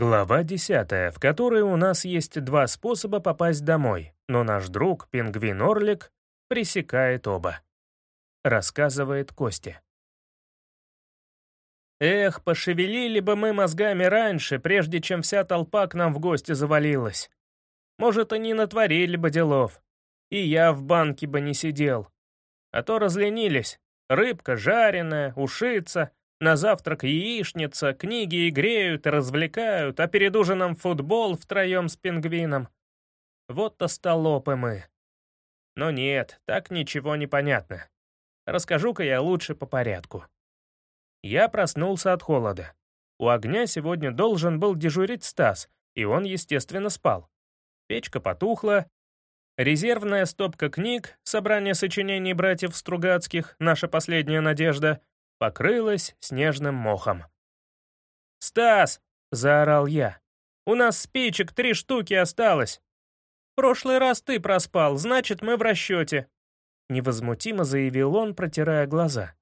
Глава 10, в которой у нас есть два способа попасть домой, но наш друг, пингвин-орлик, пресекает оба. Рассказывает Костя. Эх, пошевелили бы мы мозгами раньше, прежде чем вся толпа к нам в гости завалилась. Может, они натворили бы делов. И я в банке бы не сидел. А то разленились. Рыбка жареная, ушица, на завтрак яичница, книги и греют, и развлекают, а перед ужином футбол втроем с пингвином. Вот остолопы мы. Но нет, так ничего не понятно. Расскажу-ка я лучше по порядку. Я проснулся от холода. У огня сегодня должен был дежурить Стас, и он, естественно, спал. Печка потухла. Резервная стопка книг, собрание сочинений братьев Стругацких, наша последняя надежда, покрылась снежным мохом. «Стас!» — заорал я. «У нас спичек три штуки осталось. прошлый раз ты проспал, значит, мы в расчете», — невозмутимо заявил он, протирая глаза.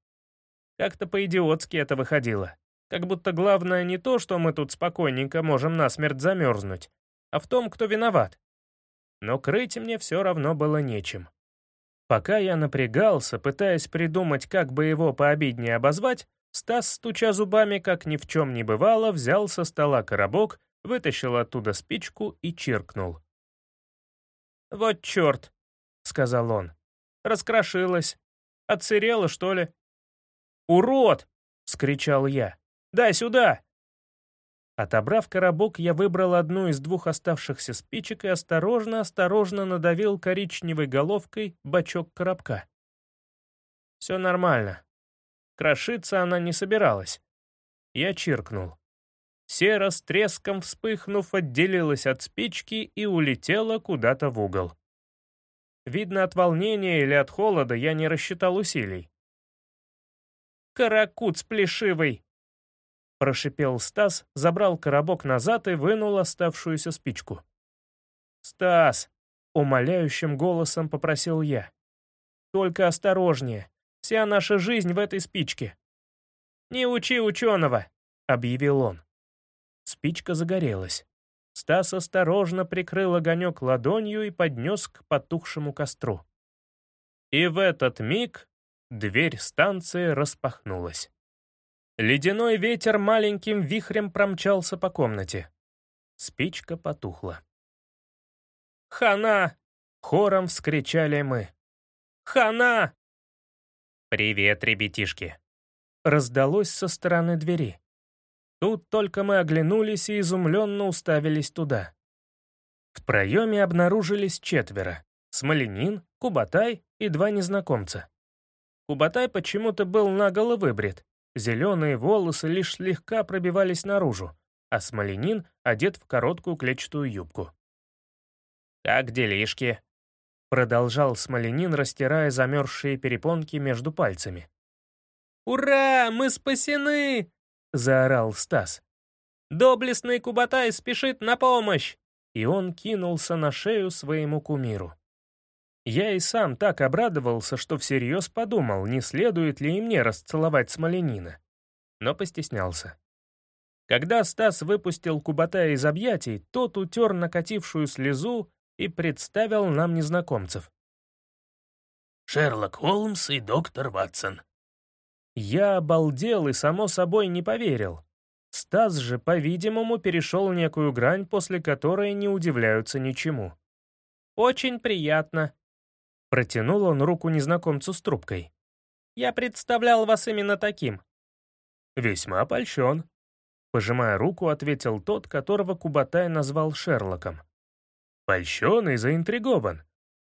Как-то по-идиотски это выходило. Как будто главное не то, что мы тут спокойненько можем насмерть замерзнуть, а в том, кто виноват. Но крыть мне все равно было нечем. Пока я напрягался, пытаясь придумать, как бы его пообиднее обозвать, Стас, стуча зубами, как ни в чем не бывало, взял со стола коробок, вытащил оттуда спичку и чиркнул. «Вот черт!» — сказал он. «Раскрошилась. Отсырела, что ли?» «Урод!» — скричал я. «Дай сюда!» Отобрав коробок, я выбрал одну из двух оставшихся спичек и осторожно-осторожно надавил коричневой головкой бачок коробка. Все нормально. Крошиться она не собиралась. Я чиркнул. Сера с треском вспыхнув, отделилась от спички и улетела куда-то в угол. Видно, от волнения или от холода я не рассчитал усилий. «Каракут сплешивый!» Прошипел Стас, забрал коробок назад и вынул оставшуюся спичку. «Стас!» — умоляющим голосом попросил я. «Только осторожнее. Вся наша жизнь в этой спичке». «Не учи ученого!» — объявил он. Спичка загорелась. Стас осторожно прикрыл огонек ладонью и поднес к потухшему костру. И в этот миг дверь станции распахнулась. Ледяной ветер маленьким вихрем промчался по комнате. Спичка потухла. «Хана!» — хором вскричали мы. «Хана!» «Привет, ребятишки!» — раздалось со стороны двери. Тут только мы оглянулись и изумленно уставились туда. В проеме обнаружились четверо — Смоленин, Кубатай и два незнакомца. Кубатай почему-то был наголо выбрит, Зеленые волосы лишь слегка пробивались наружу, а Смоленин одет в короткую клетчатую юбку. «Как делишки?» — продолжал Смоленин, растирая замерзшие перепонки между пальцами. «Ура! Мы спасены!» — заорал Стас. «Доблестный Кубатай спешит на помощь!» И он кинулся на шею своему кумиру. Я и сам так обрадовался, что всерьез подумал, не следует ли и мне расцеловать Смоленина. Но постеснялся. Когда Стас выпустил Кубатая из объятий, тот утер накатившую слезу и представил нам незнакомцев. «Шерлок Холмс и доктор Ватсон». Я обалдел и, само собой, не поверил. Стас же, по-видимому, перешел некую грань, после которой не удивляются ничему. «Очень приятно», Протянул он руку незнакомцу с трубкой. «Я представлял вас именно таким». «Весьма польщен», — пожимая руку, ответил тот, которого Кубатай назвал Шерлоком. «Польщен и заинтригован.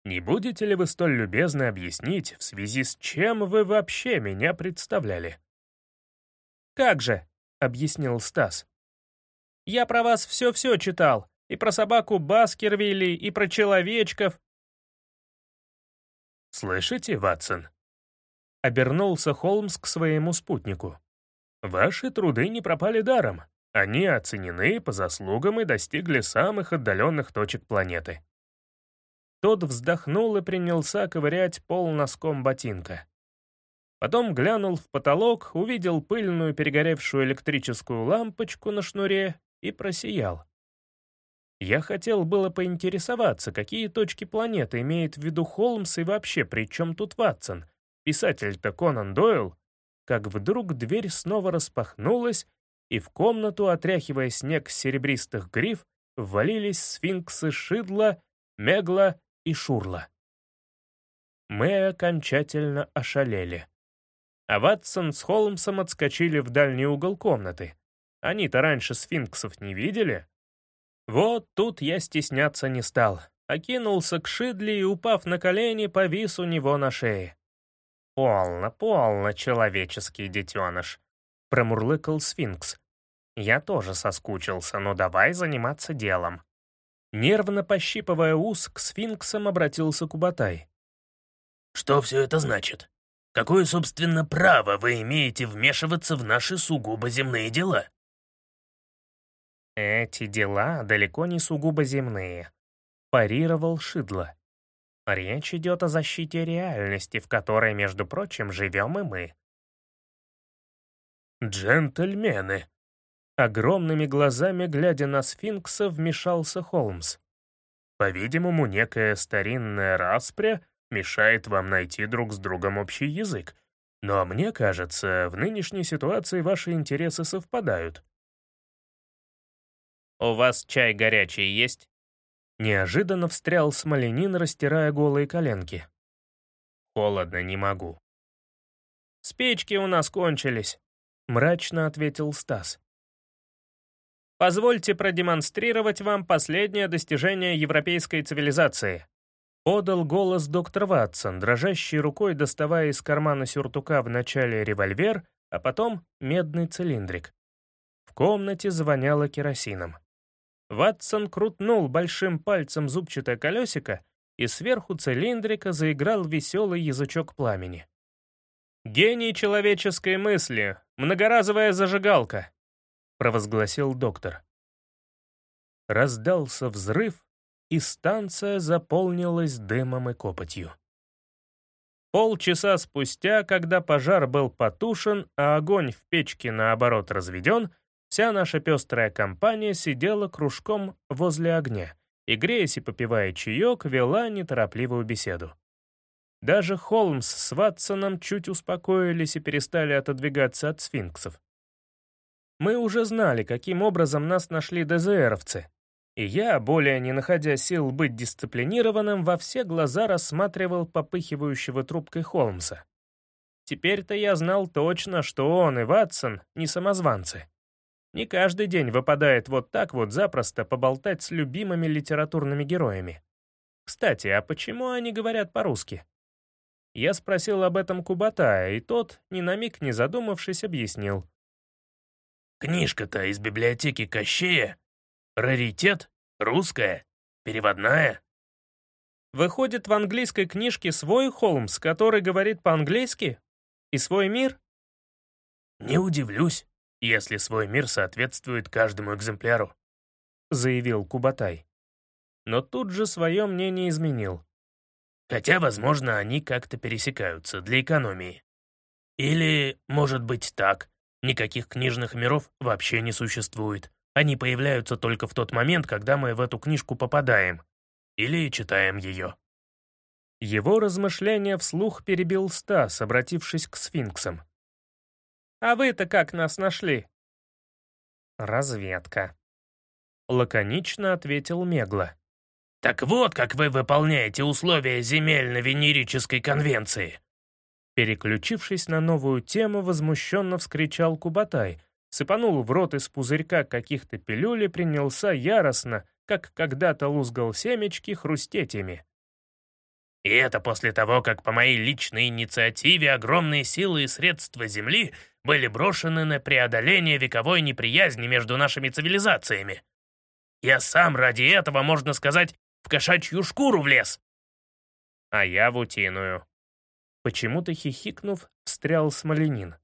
Не будете ли вы столь любезны объяснить, в связи с чем вы вообще меня представляли?» «Как же», — объяснил Стас. «Я про вас все-все читал, и про собаку Баскервилли, и про человечков, «Слышите, Ватсон?» Обернулся Холмс к своему спутнику. «Ваши труды не пропали даром. Они оценены по заслугам и достигли самых отдаленных точек планеты». Тот вздохнул и принялся ковырять пол носком ботинка. Потом глянул в потолок, увидел пыльную перегоревшую электрическую лампочку на шнуре и просиял. Я хотел было поинтересоваться, какие точки планеты имеет в виду Холмс и вообще при чем тут Ватсон, писатель-то Конан Дойл, как вдруг дверь снова распахнулась, и в комнату, отряхивая снег с серебристых гриф, ввалились сфинксы Шидла, Мегла и Шурла. Мы окончательно ошалели. А Ватсон с Холмсом отскочили в дальний угол комнаты. Они-то раньше сфинксов не видели. Вот тут я стесняться не стал. Окинулся к Шидли и, упав на колени, повис у него на шее. «Полно, полно, человеческий детеныш», — промурлыкал сфинкс. «Я тоже соскучился, но давай заниматься делом». Нервно пощипывая ус, к сфинксам обратился Кубатай. «Что все это значит? Какое, собственно, право вы имеете вмешиваться в наши сугубо земные дела?» «Эти дела далеко не сугубо земные», — парировал Шидло. Речь идет о защите реальности, в которой, между прочим, живем и мы. «Джентльмены!» Огромными глазами, глядя на сфинкса, вмешался Холмс. «По-видимому, некая старинная распря мешает вам найти друг с другом общий язык. Но мне кажется, в нынешней ситуации ваши интересы совпадают». «У вас чай горячий есть?» Неожиданно встрял Смоленин, растирая голые коленки. «Холодно, не могу». «Спички у нас кончились», — мрачно ответил Стас. «Позвольте продемонстрировать вам последнее достижение европейской цивилизации», подал голос доктор Ватсон, дрожащей рукой доставая из кармана сюртука вначале револьвер, а потом медный цилиндрик. В комнате звоняло керосином. Ватсон крутнул большим пальцем зубчатое колесико, и сверху цилиндрика заиграл веселый язычок пламени. «Гений человеческой мысли! Многоразовая зажигалка!» — провозгласил доктор. Раздался взрыв, и станция заполнилась дымом и копотью. Полчаса спустя, когда пожар был потушен, а огонь в печке, наоборот, разведен, Вся наша пестрая компания сидела кружком возле огня и, греясь и попивая чаек, вела неторопливую беседу. Даже Холмс с Ватсоном чуть успокоились и перестали отодвигаться от сфинксов. Мы уже знали, каким образом нас нашли ДЗРовцы, и я, более не находя сил быть дисциплинированным, во все глаза рассматривал попыхивающего трубкой Холмса. Теперь-то я знал точно, что он и Ватсон не самозванцы. Не каждый день выпадает вот так вот запросто поболтать с любимыми литературными героями. Кстати, а почему они говорят по-русски? Я спросил об этом Кубатая, и тот, ни на миг не задумавшись, объяснил. «Книжка-то из библиотеки Кощея. Раритет, русская, переводная». Выходит, в английской книжке свой Холмс, который говорит по-английски? И свой мир? Не удивлюсь если свой мир соответствует каждому экземпляру», — заявил Кубатай. Но тут же свое мнение изменил. «Хотя, возможно, они как-то пересекаются для экономии. Или, может быть, так, никаких книжных миров вообще не существует. Они появляются только в тот момент, когда мы в эту книжку попадаем. Или читаем ее». Его размышления вслух перебил Стас, обратившись к сфинксам. А вы-то как нас нашли?» «Разведка», — лаконично ответил Мегла. «Так вот, как вы выполняете условия земельно-венерической конвенции!» Переключившись на новую тему, возмущенно вскричал Кубатай, сыпанул в рот из пузырька каких-то пилюль принялся яростно, как когда-то лузгал семечки, хрустеть ими. И это после того, как по моей личной инициативе огромные силы и средства Земли были брошены на преодоление вековой неприязни между нашими цивилизациями. Я сам ради этого, можно сказать, в кошачью шкуру влез. А я в утиную. Почему-то хихикнув, встрял Смоленин.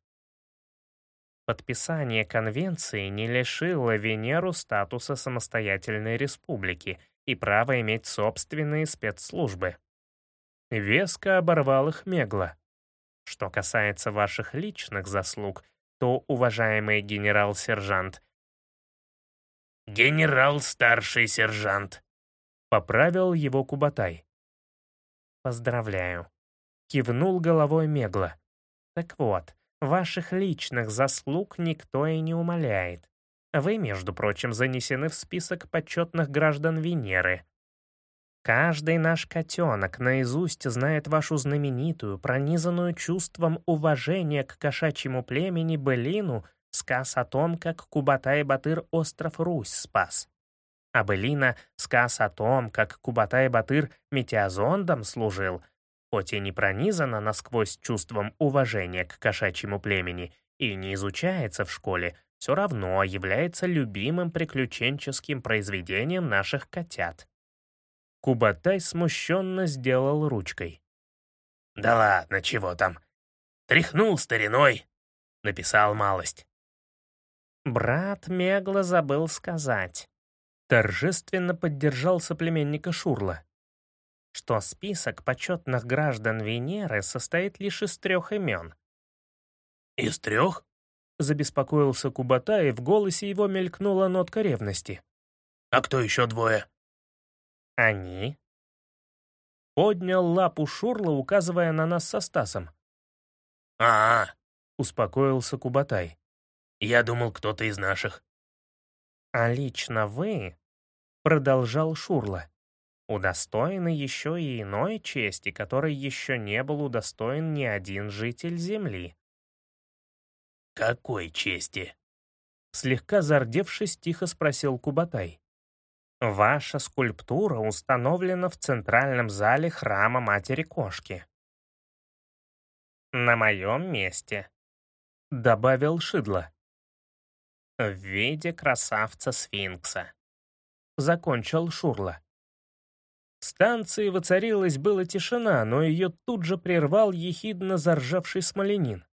Подписание конвенции не лишило Венеру статуса самостоятельной республики и права иметь собственные спецслужбы. Веско оборвал их Мегла. Что касается ваших личных заслуг, то, уважаемый генерал-сержант, генерал-старший сержант», — поправил его Кубатай. «Поздравляю», — кивнул головой Мегла. «Так вот, ваших личных заслуг никто и не умаляет. Вы, между прочим, занесены в список почетных граждан Венеры. Каждый наш котенок наизусть знает вашу знаменитую, пронизанную чувством уважения к кошачьему племени Белину сказ о том, как Кубатай-Батыр остров Русь спас. А Белина — сказ о том, как Кубатай-Батыр метеозондом служил, хоть и не пронизана насквозь чувством уважения к кошачьему племени и не изучается в школе, все равно является любимым приключенческим произведением наших котят. Кубатай смущенно сделал ручкой. «Да ладно, чего там? Тряхнул стариной!» — написал малость. «Брат Мегла забыл сказать». Торжественно поддержал соплеменника Шурла, что список почетных граждан Венеры состоит лишь из трех имен. «Из трех?» — забеспокоился Кубатай, и в голосе его мелькнула нотка ревности. «А кто еще двое?» «Они?» Поднял лапу Шурла, указывая на нас со Стасом. а, -а, -а успокоился Кубатай. «Я думал, кто-то из наших». «А лично вы?» — продолжал Шурла. «Удостоены еще и иной чести, которой еще не был удостоен ни один житель Земли». «Какой чести?» Слегка зардевшись, тихо спросил Кубатай. Ваша скульптура установлена в центральном зале храма Матери Кошки. На моем месте, добавил Шидло. В виде красавца-сфинкса. Закончил Шурла. В станции воцарилась была тишина, но ее тут же прервал ехидно заржавший смоленин.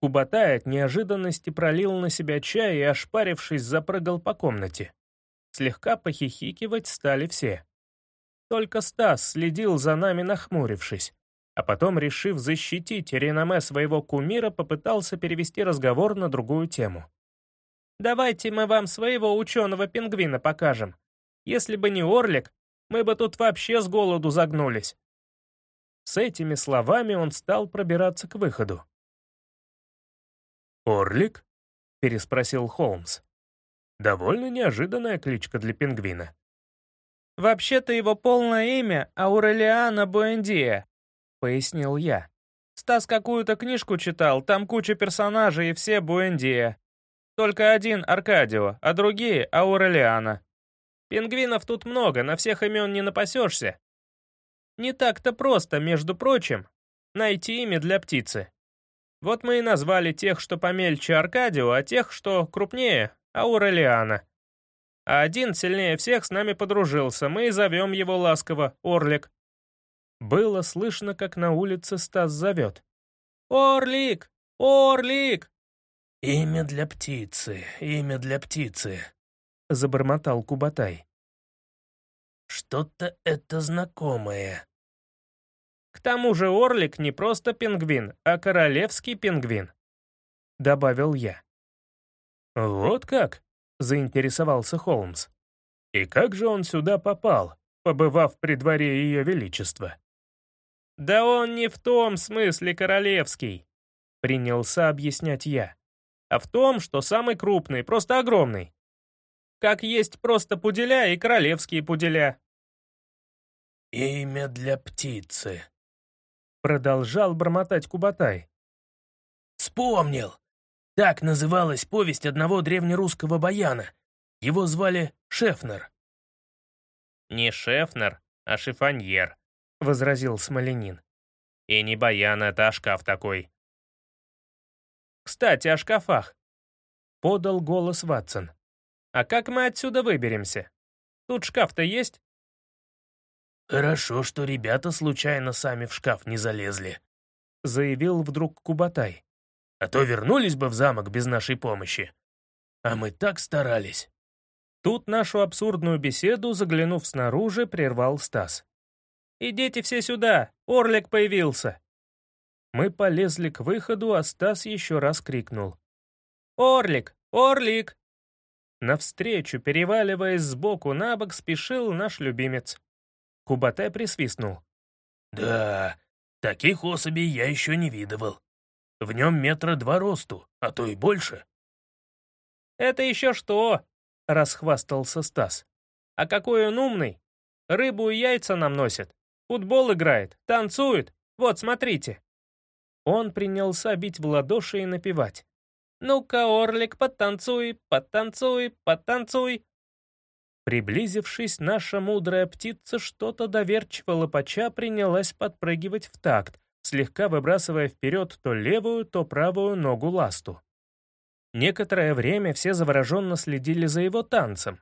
Кубатай от неожиданности пролил на себя чай и, ошпарившись, запрыгал по комнате. Слегка похихикивать стали все. Только Стас следил за нами, нахмурившись, а потом, решив защитить реноме своего кумира, попытался перевести разговор на другую тему. «Давайте мы вам своего ученого-пингвина покажем. Если бы не Орлик, мы бы тут вообще с голоду загнулись». С этими словами он стал пробираться к выходу. «Орлик?» — переспросил Холмс. Довольно неожиданная кличка для пингвина. «Вообще-то его полное имя Аурелиана Буэндия», — пояснил я. «Стас какую-то книжку читал, там куча персонажей и все Буэндия. Только один Аркадио, а другие — Аурелиана. Пингвинов тут много, на всех имен не напасешься. Не так-то просто, между прочим, найти имя для птицы. Вот мы и назвали тех, что помельче Аркадио, а тех, что крупнее Аурелиана. А один сильнее всех с нами подружился, мы и зовем его ласково Орлик. Было слышно, как на улице Стас зовет. «Орлик! Орлик!» «Имя для птицы, имя для птицы», — забормотал Кубатай. «Что-то это знакомое». «К тому же Орлик не просто пингвин, а королевский пингвин», — добавил я. «Вот как?» — заинтересовался Холмс. «И как же он сюда попал, побывав при дворе Ее Величества?» «Да он не в том смысле королевский», — принялся объяснять я, «а в том, что самый крупный, просто огромный. Как есть просто пуделя и королевские пуделя». «Имя для птицы», — продолжал бормотать Кубатай. «Вспомнил! Так называлась повесть одного древнерусского баяна. Его звали Шефнер. «Не Шефнер, а шифоньер», — возразил Смоленин. «И не баян, это а шкаф такой». «Кстати, о шкафах», — подал голос Ватсон. «А как мы отсюда выберемся? Тут шкаф-то есть?» «Хорошо, что ребята случайно сами в шкаф не залезли», — заявил вдруг Кубатай а то вернулись бы в замок без нашей помощи. А мы так старались». Тут нашу абсурдную беседу, заглянув снаружи, прервал Стас. «Идите все сюда! Орлик появился!» Мы полезли к выходу, а Стас еще раз крикнул. «Орлик! Орлик!» Навстречу, переваливаясь сбоку на бок, спешил наш любимец. Кубатай присвистнул. «Да, таких особей я еще не видывал. В нем метра два росту, а то и больше». «Это еще что?» — расхвастался Стас. «А какой он умный! Рыбу и яйца нам носит, футбол играет, танцует. Вот, смотрите!» Он принялся бить в ладоши и напевать. «Ну-ка, Орлик, потанцуй, потанцуй, потанцуй!» Приблизившись, наша мудрая птица что-то доверчиво лопача принялась подпрыгивать в такт, слегка выбрасывая вперед то левую, то правую ногу ласту. Некоторое время все завороженно следили за его танцем.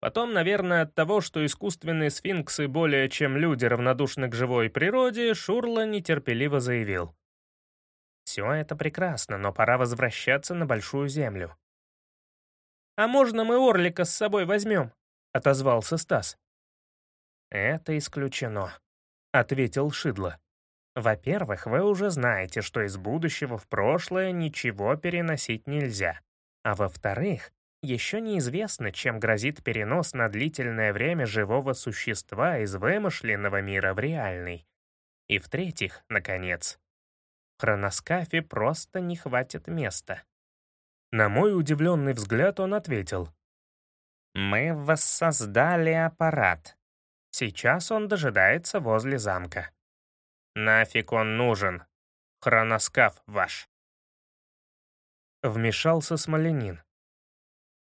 Потом, наверное, от того, что искусственные сфинксы более чем люди равнодушны к живой природе, Шурла нетерпеливо заявил. «Все это прекрасно, но пора возвращаться на Большую Землю». «А можно мы Орлика с собой возьмем?» — отозвался Стас. «Это исключено», — ответил Шидло. Во-первых, вы уже знаете, что из будущего в прошлое ничего переносить нельзя. А во-вторых, еще неизвестно, чем грозит перенос на длительное время живого существа из вымышленного мира в реальный. И в-третьих, наконец, в хроноскафе просто не хватит места. На мой удивленный взгляд он ответил. «Мы воссоздали аппарат. Сейчас он дожидается возле замка. «Нафиг он нужен? Хроноскаф ваш!» Вмешался Смоленин.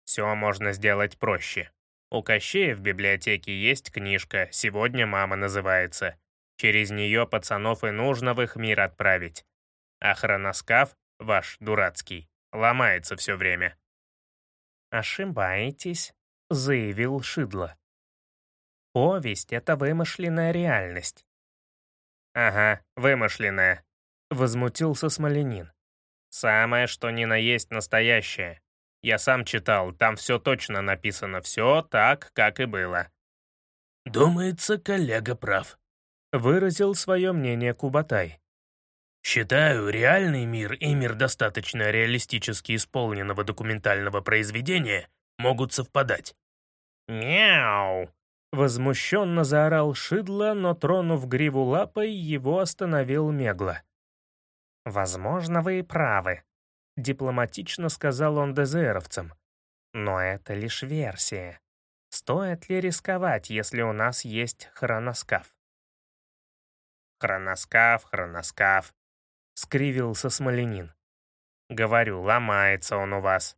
«Все можно сделать проще. У Кощея в библиотеке есть книжка «Сегодня мама» называется. Через нее пацанов и нужно в их мир отправить. А хроноскаф, ваш дурацкий, ломается все время». «Ошибаетесь», — заявил Шидло. «Повесть — это вымышленная реальность. «Ага, вымышленное», — возмутился Смоленин. «Самое, что ни на есть настоящее. Я сам читал, там все точно написано, все так, как и было». «Думается, коллега прав», — выразил свое мнение Кубатай. «Считаю, реальный мир и мир достаточно реалистически исполненного документального произведения могут совпадать». «Мяу!» Возмущенно заорал Шидло, но, тронув гриву лапой, его остановил Мегла. «Возможно, вы и правы», — дипломатично сказал он дезеровцам. «Но это лишь версия. Стоит ли рисковать, если у нас есть хроноскаф?» «Хроноскаф, хроноскаф», — скривился Смоленин. «Говорю, ломается он у вас».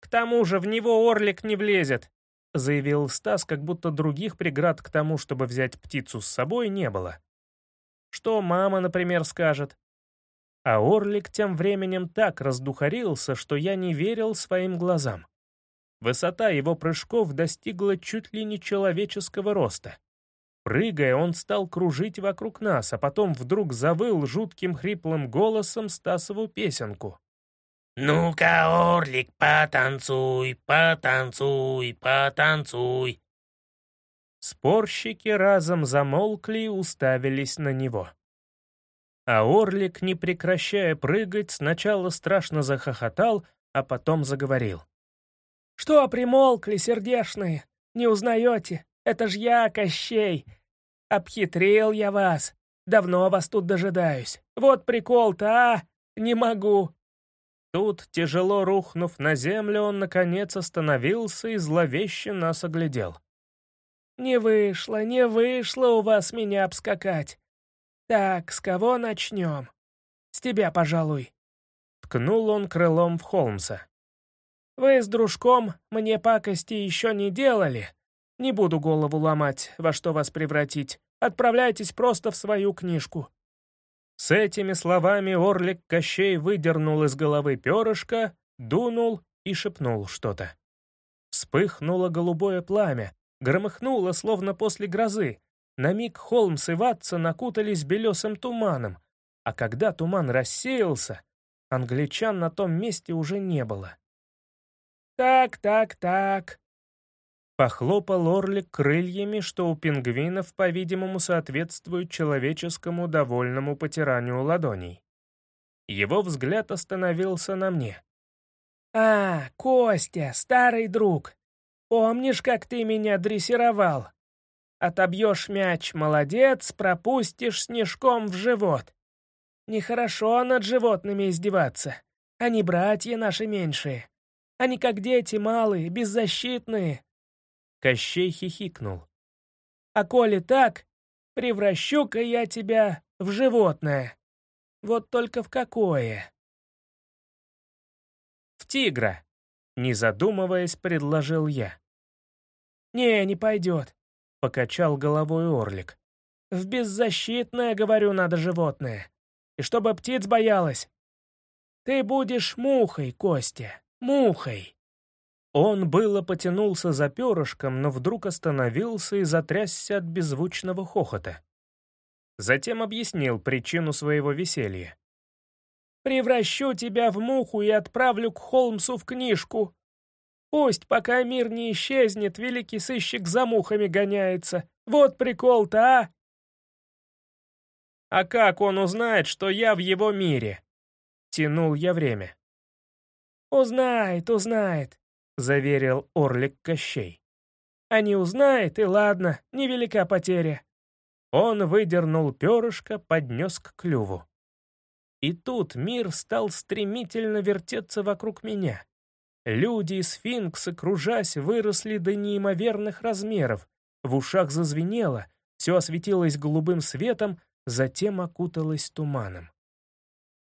«К тому же в него орлик не влезет», — заявил Стас, как будто других преград к тому, чтобы взять птицу с собой, не было. Что мама, например, скажет? А Орлик тем временем так раздухарился, что я не верил своим глазам. Высота его прыжков достигла чуть ли не человеческого роста. Прыгая, он стал кружить вокруг нас, а потом вдруг завыл жутким хриплым голосом Стасову песенку. «Ну-ка, Орлик, потанцуй, потанцуй, потанцуй!» Спорщики разом замолкли и уставились на него. А Орлик, не прекращая прыгать, сначала страшно захохотал, а потом заговорил. «Что примолкли, сердешные? Не узнаете? Это ж я, Кощей! Обхитрил я вас! Давно вас тут дожидаюсь! Вот прикол-то, а! Не могу! Тут, тяжело рухнув на землю, он, наконец, остановился и зловеще нас оглядел. «Не вышло, не вышло у вас меня обскакать. Так, с кого начнем? С тебя, пожалуй». Ткнул он крылом в Холмса. «Вы с дружком мне пакости еще не делали. Не буду голову ломать, во что вас превратить. Отправляйтесь просто в свою книжку. С этими словами Орлик Кощей выдернул из головы перышко, дунул и шепнул что-то. Вспыхнуло голубое пламя, громыхнуло, словно после грозы. На миг Холмс и Ватсон накутались белесым туманом, а когда туман рассеялся, англичан на том месте уже не было. «Так, так, так», Похлопал орлик крыльями, что у пингвинов, по-видимому, соответствует человеческому довольному потиранию ладоней. Его взгляд остановился на мне. «А, Костя, старый друг, помнишь, как ты меня дрессировал? Отобьешь мяч, молодец, пропустишь снежком в живот. Нехорошо над животными издеваться. Они братья наши меньшие. Они как дети малые, беззащитные». Кощей хихикнул. «А коли так, превращу-ка я тебя в животное. Вот только в какое?» «В тигра», — не задумываясь, предложил я. «Не, не пойдет», — покачал головой Орлик. «В беззащитное, говорю, надо животное. И чтобы птиц боялась. Ты будешь мухой, Костя, мухой». Он было потянулся за перышком, но вдруг остановился и затрясся от беззвучного хохота. Затем объяснил причину своего веселья. «Превращу тебя в муху и отправлю к Холмсу в книжку. Пусть, пока мир не исчезнет, великий сыщик за мухами гоняется. Вот прикол-то, а!» «А как он узнает, что я в его мире?» Тянул я время. «Узнает, узнает», — заверил Орлик Кощей. «А не узнает, и ладно, невелика потеря. Он выдернул перышко, поднес к клюву. И тут мир стал стремительно вертеться вокруг меня. Люди и сфинксы, кружась, выросли до неимоверных размеров, в ушах зазвенело, все осветилось голубым светом, затем окуталось туманом.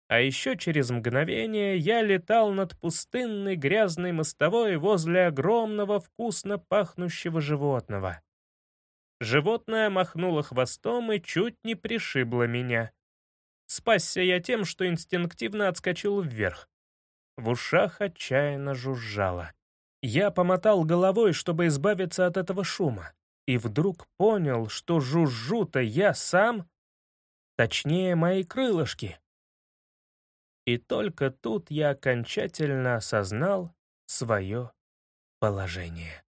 А еще через мгновение я летал над пустынной грязной мостовой возле огромного вкусно пахнущего животного. Животное махнуло хвостом и чуть не пришибло меня. Спасся я тем, что инстинктивно отскочил вверх. В ушах отчаянно жужжало. Я помотал головой, чтобы избавиться от этого шума, и вдруг понял, что жужжу-то я сам, точнее, мои крылышки. И только тут я окончательно осознал свое положение.